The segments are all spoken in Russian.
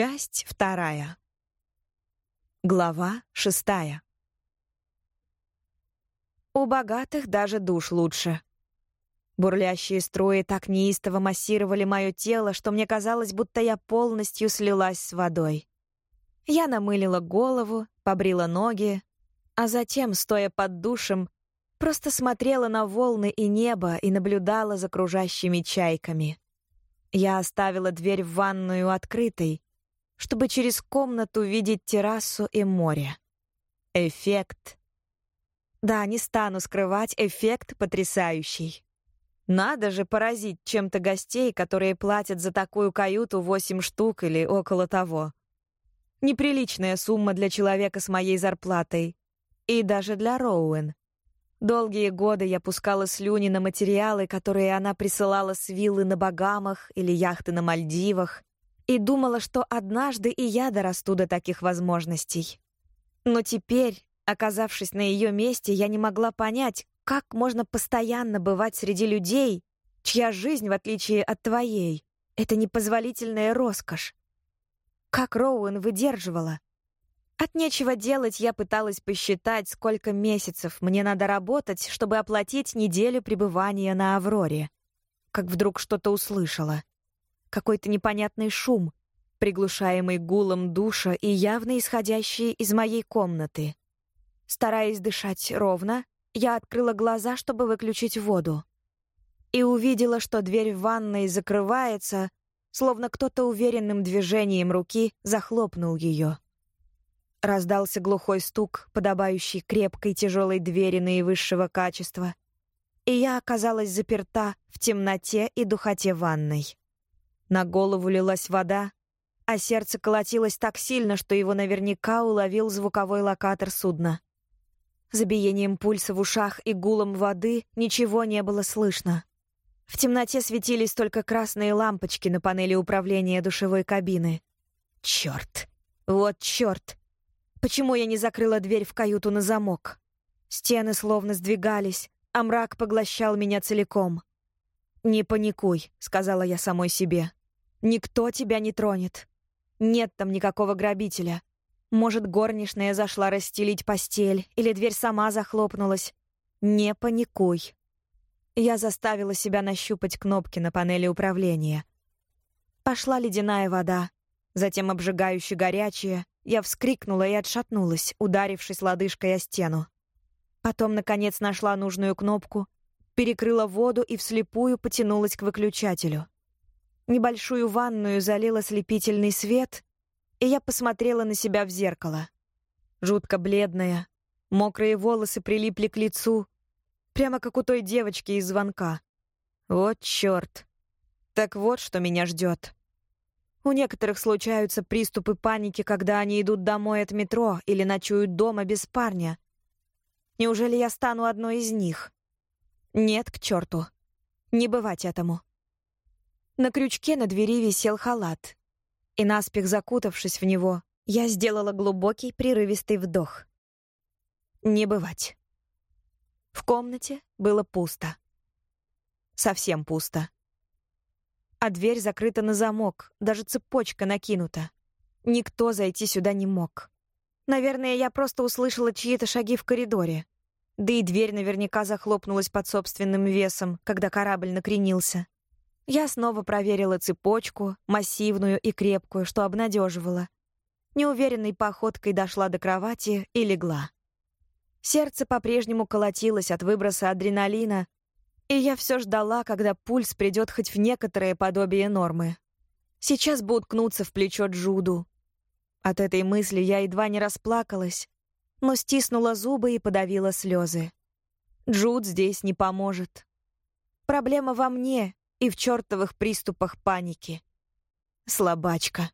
Часть вторая. Глава шестая. У богатых даже душ лучше. Бурлящие струи так неистово массировали мое тело, что мне казалось, будто я полностью слилась с водой. Я намылила голову, побрила ноги, а затем, стоя под душем, просто смотрела на волны и небо и наблюдала за кружащими чайками. Я оставила дверь в ванную открытой, чтобы через комнату видеть террасу и море. Эффект. Да, не стану скрывать, эффект потрясающий. Надо же поразить чем-то гостей, которые платят за такую каюту восемь штук или около того. Неприличная сумма для человека с моей зарплатой. И даже для Роуэн. Долгие годы я пускала слюни на материалы, которые она присылала с виллы на Багамах или яхты на Мальдивах, и думала, что однажды и я дорасту до таких возможностей. Но теперь, оказавшись на ее месте, я не могла понять, как можно постоянно бывать среди людей, чья жизнь, в отличие от твоей, это непозволительная роскошь. Как Роуэн выдерживала? От нечего делать я пыталась посчитать, сколько месяцев мне надо работать, чтобы оплатить неделю пребывания на Авроре. Как вдруг что-то услышала — какой-то непонятный шум, приглушаемый гулом душа и явно исходящий из моей комнаты. Стараясь дышать ровно, я открыла глаза, чтобы выключить воду. И увидела, что дверь в ванной закрывается, словно кто-то уверенным движением руки захлопнул ее. Раздался глухой стук, подобающий крепкой тяжелой двери наивысшего качества, и я оказалась заперта в темноте и духоте ванной. На голову лилась вода, а сердце колотилось так сильно, что его наверняка уловил звуковой локатор судна. За биением пульса в ушах и гулом воды ничего не было слышно. В темноте светились только красные лампочки на панели управления душевой кабины. Черт! Вот черт! Почему я не закрыла дверь в каюту на замок? Стены словно сдвигались, а мрак поглощал меня целиком. «Не паникуй», — сказала я самой себе. Никто тебя не тронет. Нет там никакого грабителя. Может, горничная зашла расстелить постель, или дверь сама захлопнулась. Не паникуй. Я заставила себя нащупать кнопки на панели управления. Пошла ледяная вода, затем обжигающе горячая. Я вскрикнула и отшатнулась, ударившись лодыжкой о стену. Потом, наконец, нашла нужную кнопку, перекрыла воду и вслепую потянулась к выключателю — Небольшую ванную залил ослепительный свет, и я посмотрела на себя в зеркало. Жутко бледная, мокрые волосы прилипли к лицу, прямо как у той девочки из звонка. Вот чёрт. Так вот, что меня ждёт. У некоторых случаются приступы паники, когда они идут домой от метро или ночуют дома без парня. Неужели я стану одной из них? Нет, к чёрту. Не бывать этому. На крючке на двери висел халат. И наспех закутавшись в него, я сделала глубокий прерывистый вдох. Не бывать. В комнате было пусто. Совсем пусто. А дверь закрыта на замок, даже цепочка накинута. Никто зайти сюда не мог. Наверное, я просто услышала чьи-то шаги в коридоре. Да и дверь наверняка захлопнулась под собственным весом, когда корабль накренился. Я снова проверила цепочку, массивную и крепкую, что обнадеживало. Неуверенной походкой дошла до кровати и легла. Сердце по-прежнему колотилось от выброса адреналина, и я все ждала, когда пульс придет хоть в некоторое подобие нормы. Сейчас бы уткнуться в плечо Джуду. От этой мысли я едва не расплакалась, но стиснула зубы и подавила слезы. Джуд здесь не поможет. Проблема во мне, и в чертовых приступах паники. Слабачка.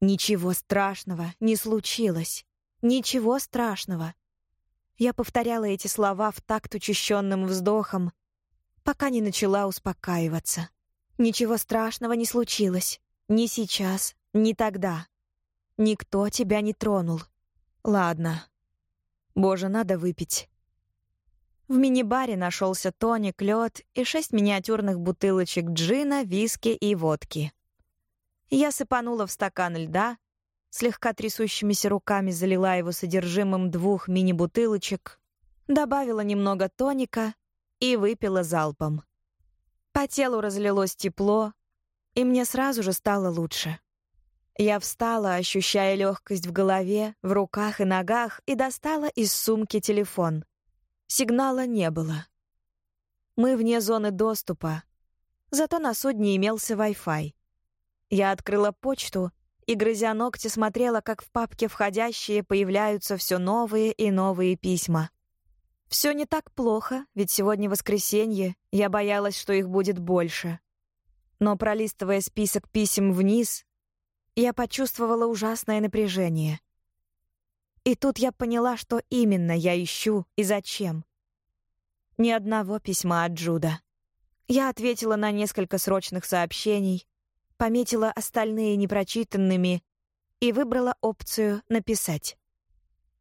Ничего страшного не случилось. Ничего страшного. Я повторяла эти слова в такт учащенным вздохом, пока не начала успокаиваться. Ничего страшного не случилось. Ни сейчас, ни тогда. Никто тебя не тронул. Ладно. Боже, надо выпить. В мини-баре нашелся тоник, лед и шесть миниатюрных бутылочек джина, виски и водки. Я сыпанула в стакан льда, слегка трясущимися руками залила его содержимым двух мини-бутылочек, добавила немного тоника и выпила залпом. По телу разлилось тепло, и мне сразу же стало лучше. Я встала, ощущая легкость в голове, в руках и ногах, и достала из сумки телефон. Сигнала не было. Мы вне зоны доступа, зато на судне имелся Wi-Fi. Я открыла почту и, грызя ногти, смотрела, как в папке «Входящие» появляются все новые и новые письма. Все не так плохо, ведь сегодня воскресенье, я боялась, что их будет больше. Но пролистывая список писем вниз, я почувствовала ужасное напряжение. И тут я поняла, что именно я ищу и зачем. Ни одного письма от Джуда. Я ответила на несколько срочных сообщений, пометила остальные непрочитанными и выбрала опцию «Написать».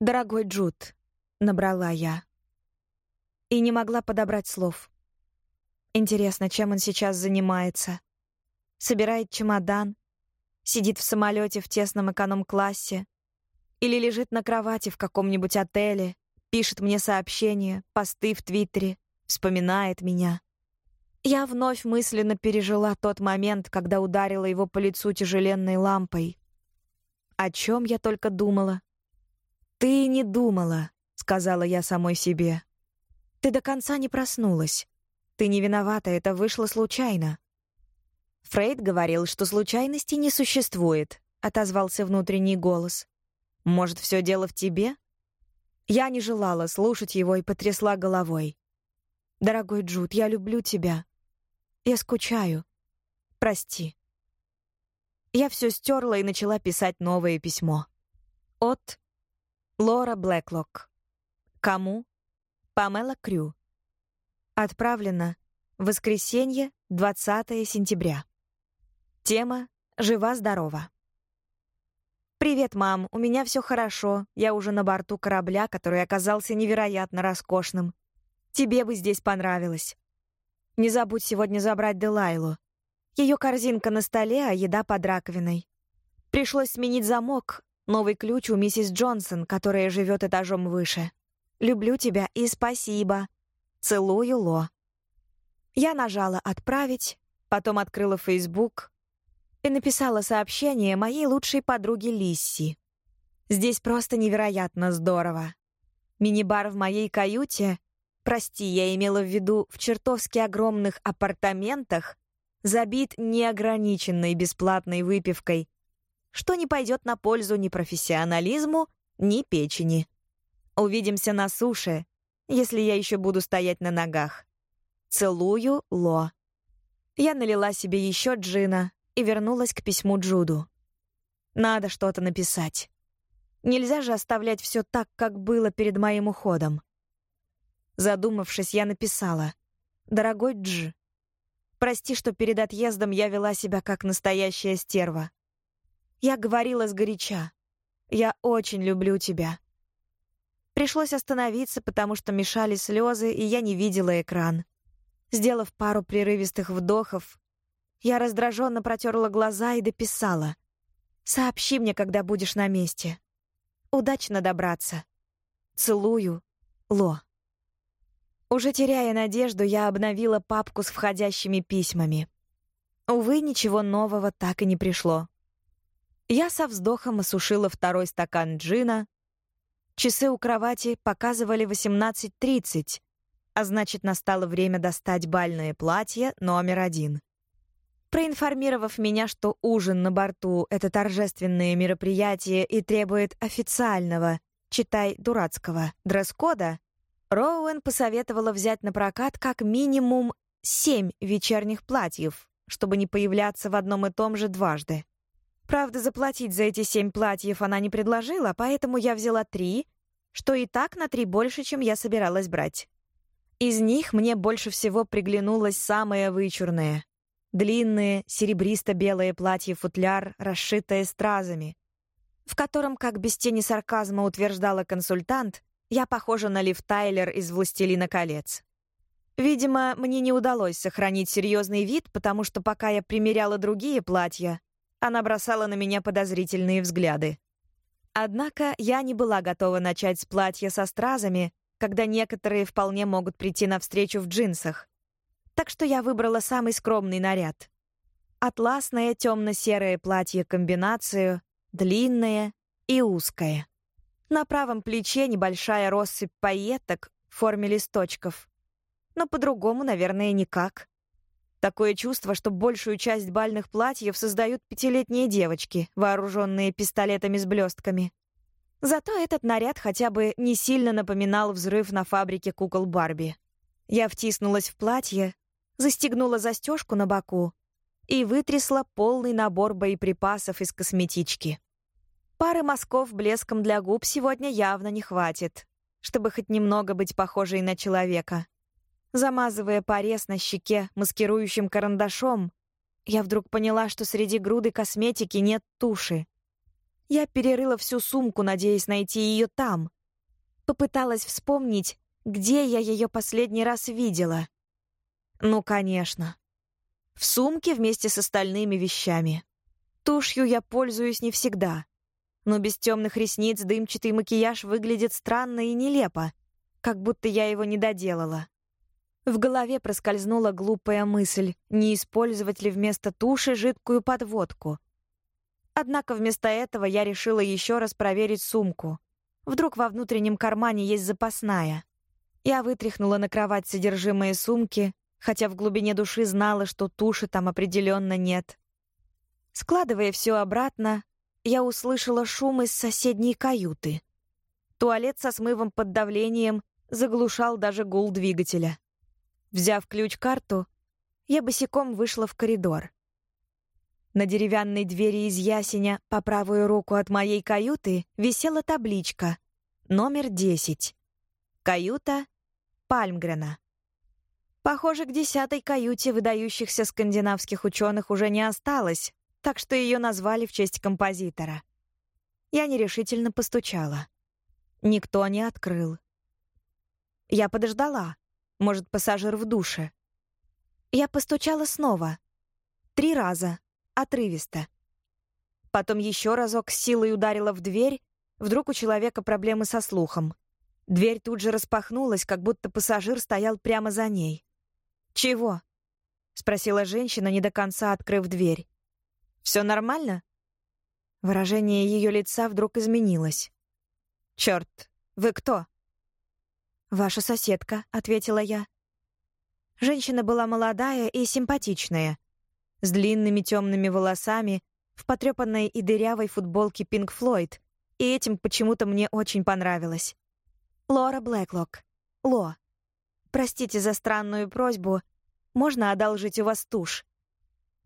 «Дорогой Джуд», — набрала я. И не могла подобрать слов. Интересно, чем он сейчас занимается? Собирает чемодан? Сидит в самолете в тесном эконом-классе? Или лежит на кровати в каком-нибудь отеле, пишет мне сообщения, посты в Твиттере, вспоминает меня? Я вновь мысленно пережила тот момент, когда ударила его по лицу тяжеленной лампой. О чем я только думала? «Ты не думала», — сказала я самой себе. «Ты до конца не проснулась. Ты не виновата, это вышло случайно». Фрейд говорил, что случайности не существует, отозвался внутренний голос. Может, все дело в тебе? Я не желала слушать его и потрясла головой. Дорогой Джуд, я люблю тебя. Я скучаю. Прости. Я все стерла и начала писать новое письмо. От Лора Блэклок. Кому? Памела Крю. Отправлено воскресенье, 20 сентября. Тема «Жива-здорова». «Привет, мам, у меня все хорошо. Я уже на борту корабля, который оказался невероятно роскошным. Тебе бы здесь понравилось. Не забудь сегодня забрать Делайлу. Ее корзинка на столе, а еда под раковиной. Пришлось сменить замок. Новый ключ у миссис Джонсон, которая живет этажом выше. Люблю тебя и спасибо. Целую, Ло. Я нажала «Отправить», потом открыла Facebook и написала сообщение моей лучшей подруге Лисси. Здесь просто невероятно здорово. Мини-бар в моей каюте Прости, я имела в виду в чертовски огромных апартаментах, забит неограниченной бесплатной выпивкой, что не пойдет на пользу ни профессионализму, ни печени. Увидимся на суше, если я еще буду стоять на ногах. Целую, Ло. Я налила себе еще джина и вернулась к письму Джуду. Надо что-то написать. Нельзя же оставлять все так, как было перед моим уходом. Задумавшись, я написала. «Дорогой Дж, прости, что перед отъездом я вела себя как настоящая стерва. Я говорила сгоряча. Я очень люблю тебя». Пришлось остановиться, потому что мешали слезы, и я не видела экран. Сделав пару прерывистых вдохов, я раздраженно протерла глаза и дописала. «Сообщи мне, когда будешь на месте. Удачно добраться. Целую, Ло». Уже теряя надежду, я обновила папку с входящими письмами. Увы, ничего нового так и не пришло. Я со вздохом осушила второй стакан джина. Часы у кровати показывали 18.30, а значит, настало время достать бальное платье номер один. Проинформировав меня, что ужин на борту — это торжественное мероприятие и требует официального, читай, дурацкого, дресс-кода, Роуэн посоветовала взять на прокат как минимум семь вечерних платьев, чтобы не появляться в одном и том же дважды. Правда, заплатить за эти семь платьев она не предложила, поэтому я взяла три, что и так на три больше, чем я собиралась брать. Из них мне больше всего приглянулось самое вычурное. Длинное, серебристо-белое платье-футляр, расшитое стразами, в котором, как без тени сарказма утверждала консультант, я похожа на Лив Тайлер из «Властелина колец». Видимо, мне не удалось сохранить серьезный вид, потому что пока я примеряла другие платья, Она бросала на меня подозрительные взгляды. Однако я не была готова начать с платья со стразами, когда некоторые вполне могут прийти навстречу в джинсах. Так что я выбрала самый скромный наряд. Атласное темно-серое платье-комбинацию, длинное и узкое. На правом плече небольшая россыпь пайеток в форме листочков. Но по-другому, наверное, никак. Такое чувство, что большую часть бальных платьев создают пятилетние девочки, вооруженные пистолетами с блестками. Зато этот наряд хотя бы не сильно напоминал взрыв на фабрике кукол Барби. Я втиснулась в платье, застегнула застежку на боку и вытрясла полный набор боеприпасов из косметички. Пары мазков блеском для губ сегодня явно не хватит, чтобы хоть немного быть похожей на человека. Замазывая порез на щеке маскирующим карандашом, я вдруг поняла, что среди груды косметики нет туши. Я перерыла всю сумку, надеясь найти ее там. Попыталась вспомнить, где я ее последний раз видела. Ну, конечно. В сумке вместе с остальными вещами. Тушью я пользуюсь не всегда. Но без темных ресниц дымчатый макияж выглядит странно и нелепо, как будто я его не доделала. В голове проскользнула глупая мысль, не использовать ли вместо туши жидкую подводку. Однако вместо этого я решила еще раз проверить сумку. Вдруг во внутреннем кармане есть запасная. Я вытряхнула на кровать содержимое сумки, хотя в глубине души знала, что туши там определенно нет. Складывая все обратно, я услышала шум из соседней каюты. Туалет со смывом под давлением заглушал даже гул двигателя. Взяв ключ-карту, я босиком вышла в коридор. На деревянной двери из ясеня по правую руку от моей каюты висела табличка «Номер 10». Каюта Пальмгрена. Похоже, к десятой каюте выдающихся скандинавских ученых уже не осталось, так что ее назвали в честь композитора. Я нерешительно постучала. Никто не открыл. Я подождала. Может, пассажир в душе. Я постучала снова. Три раза. Отрывисто. Потом еще разок с силой ударила в дверь. Вдруг у человека проблемы со слухом. Дверь тут же распахнулась, как будто пассажир стоял прямо за ней. «Чего?» — спросила женщина, не до конца открыв дверь. «Все нормально?» Выражение ее лица вдруг изменилось. «Черт, вы кто?» «Ваша соседка», — ответила я. Женщина была молодая и симпатичная, с длинными темными волосами, в потрепанной и дырявой футболке Pink Floyd, и этим почему-то мне очень понравилось. Лора Блэклок. Ло. Простите за странную просьбу. Можно одолжить у вас тушь?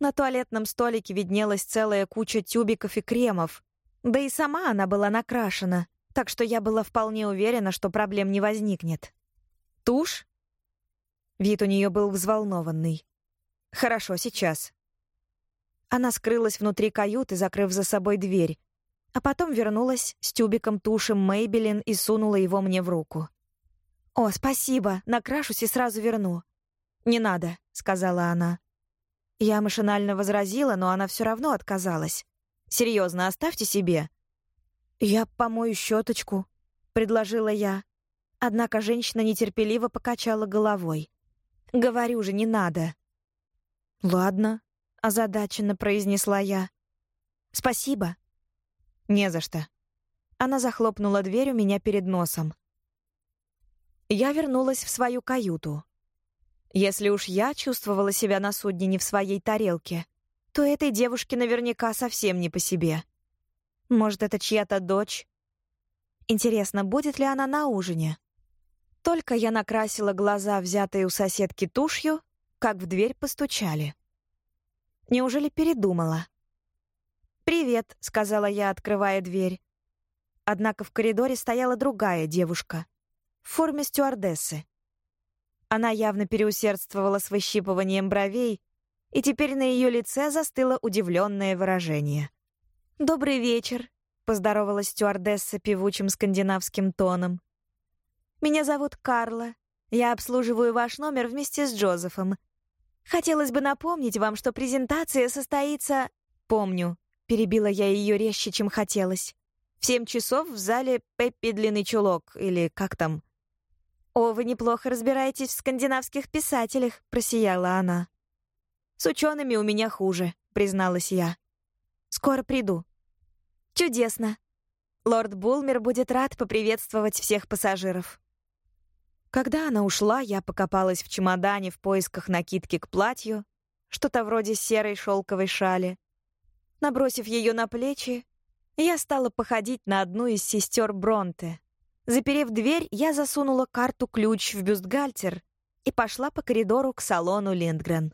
На туалетном столике виднелась целая куча тюбиков и кремов. Да и сама она была накрашена так что я была вполне уверена, что проблем не возникнет. «Тушь?» Вид у нее был взволнованный. «Хорошо, сейчас». Она скрылась внутри каюты, закрыв за собой дверь, а потом вернулась с тюбиком туши Мейбелин и сунула его мне в руку. «О, спасибо, накрашусь и сразу верну». «Не надо», — сказала она. Я машинально возразила, но она все равно отказалась. «Серьезно, оставьте себе. «Я помою щеточку», — предложила я. Однако женщина нетерпеливо покачала головой. «Говорю же, не надо». «Ладно», — озадаченно произнесла я. «Спасибо». «Не за что». Она захлопнула дверь у меня перед носом. Я вернулась в свою каюту. Если уж я чувствовала себя на судне не в своей тарелке, то этой девушке наверняка совсем не по себе. Может, это чья-то дочь? Интересно, будет ли она на ужине? Только я накрасила глаза, взятые у соседки тушью, как в дверь постучали. Неужели передумала? «Привет», — сказала я, открывая дверь. Однако в коридоре стояла другая девушка в форме стюардессы. Она явно переусердствовала с выщипыванием бровей, и теперь на ее лице застыло удивленное выражение. «Добрый вечер», — поздоровалась стюардесса певучим скандинавским тоном. «Меня зовут Карла. Я обслуживаю ваш номер вместе с Джозефом. Хотелось бы напомнить вам, что презентация состоится...» «Помню», — перебила я ее резче, чем хотелось. «В семь часов в зале Пеппи Длинный Чулок, или как там?» «О, вы неплохо разбираетесь в скандинавских писателях», — просияла она. «С учеными у меня хуже», — призналась я. «Скоро приду». «Чудесно. Лорд Булмер будет рад поприветствовать всех пассажиров». Когда она ушла, я покопалась в чемодане в поисках накидки к платью, что-то вроде серой шелковой шали. Набросив ее на плечи, я стала походить на одну из сестер Бронте. Заперев дверь, я засунула карту-ключ в бюстгальтер и пошла по коридору к салону Линдгрен.